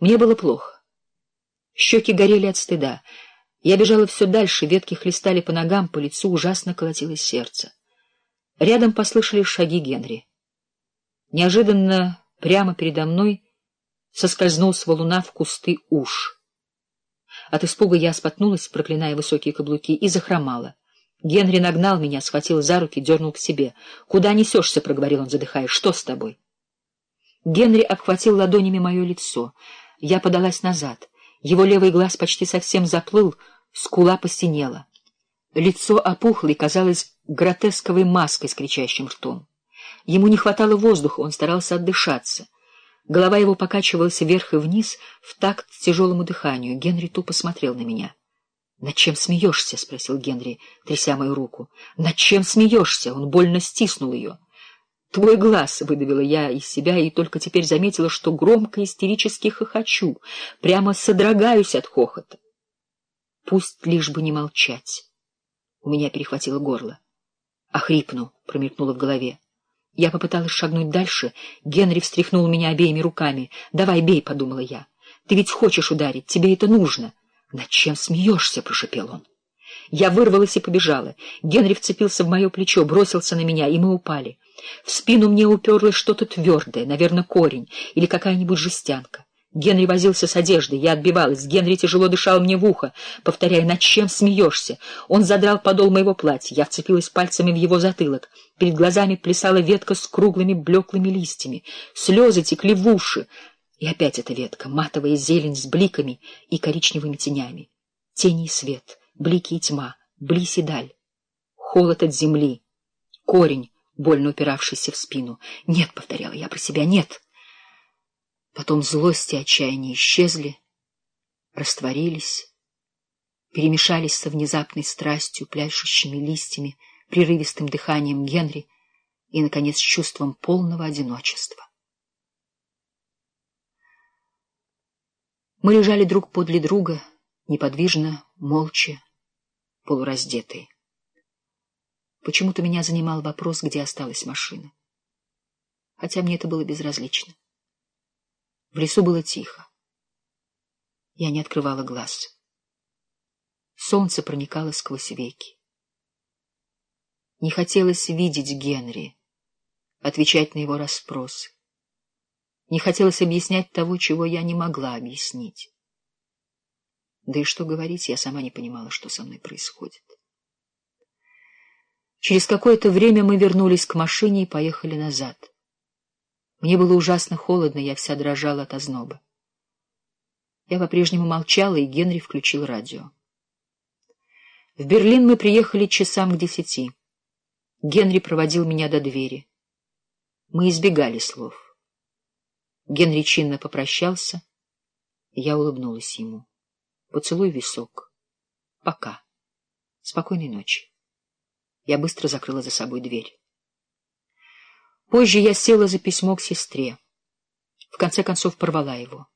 Мне было плохо. Щеки горели от стыда. Я бежала все дальше, ветки хлестали по ногам, по лицу ужасно колотилось сердце. Рядом послышались шаги Генри. Неожиданно прямо передо мной соскользнул с валуна в кусты уж. От испуга я споткнулась, проклиная высокие каблуки, и захромала. Генри нагнал меня, схватил за руки, дернул к себе. — Куда несешься? — проговорил он, задыхаясь. — Что с тобой? Генри обхватил ладонями мое лицо. Я подалась назад. Его левый глаз почти совсем заплыл, скула посинела. Лицо опухло и казалось гротесковой маской с кричащим ртом. Ему не хватало воздуха, он старался отдышаться. Голова его покачивалась вверх и вниз в такт тяжелому дыханию. Генри тупо смотрел на меня. — Над чем смеешься? — спросил Генри, тряся мою руку. — Над чем смеешься? Он больно стиснул ее. — Твой глаз, — выдавила я из себя, и только теперь заметила, что громко истерически хохочу, прямо содрогаюсь от хохота. Пусть лишь бы не молчать. У меня перехватило горло. Охрипну, промелькнуло в голове. Я попыталась шагнуть дальше. Генри встряхнул меня обеими руками. «Давай, бей», — подумала я. «Ты ведь хочешь ударить, тебе это нужно». «Над чем смеешься?» — прошепел он. Я вырвалась и побежала. Генри вцепился в мое плечо, бросился на меня, и мы упали. В спину мне уперлось что-то твердое, наверное, корень или какая-нибудь жестянка. Генри возился с одеждой, я отбивалась. Генри тяжело дышал мне в ухо, повторяя, над чем смеешься? Он задрал подол моего платья, я вцепилась пальцами в его затылок. Перед глазами плясала ветка с круглыми блеклыми листьями. Слезы текли в уши. И опять эта ветка, матовая зелень с бликами и коричневыми тенями. Тени и свет, блики и тьма, близь и даль. Холод от земли, корень, больно упиравшийся в спину. «Нет», — повторяла я про себя, — «нет». Потом злость и отчаяние исчезли, растворились, перемешались со внезапной страстью, пляшущими листьями, прерывистым дыханием Генри и, наконец, чувством полного одиночества. Мы лежали друг подле друга, неподвижно, молча, полураздетые. Почему-то меня занимал вопрос, где осталась машина. Хотя мне это было безразлично. В лесу было тихо. Я не открывала глаз. Солнце проникало сквозь веки. Не хотелось видеть Генри, отвечать на его расспросы. Не хотелось объяснять того, чего я не могла объяснить. Да и что говорить, я сама не понимала, что со мной происходит. Через какое-то время мы вернулись к машине и поехали назад. Мне было ужасно холодно, я вся дрожала от озноба. Я по-прежнему молчала, и Генри включил радио. В Берлин мы приехали часам к десяти. Генри проводил меня до двери. Мы избегали слов. Генри чинно попрощался, и я улыбнулась ему. Поцелуй висок. Пока. Спокойной ночи. Я быстро закрыла за собой дверь. Позже я села за письмо к сестре. В конце концов порвала его.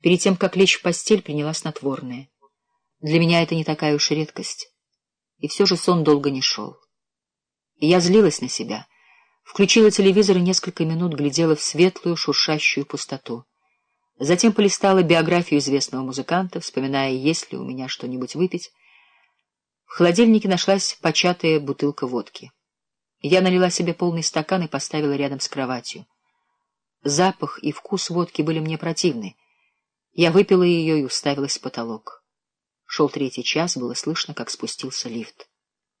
Перед тем, как лечь в постель, приняла снотворное. Для меня это не такая уж редкость. И все же сон долго не шел. И я злилась на себя. Включила телевизор и несколько минут глядела в светлую, шуршащую пустоту. Затем полистала биографию известного музыканта, вспоминая, есть ли у меня что-нибудь выпить. В холодильнике нашлась початая бутылка водки. Я налила себе полный стакан и поставила рядом с кроватью. Запах и вкус водки были мне противны. Я выпила ее и уставилась в потолок. Шел третий час, было слышно, как спустился лифт.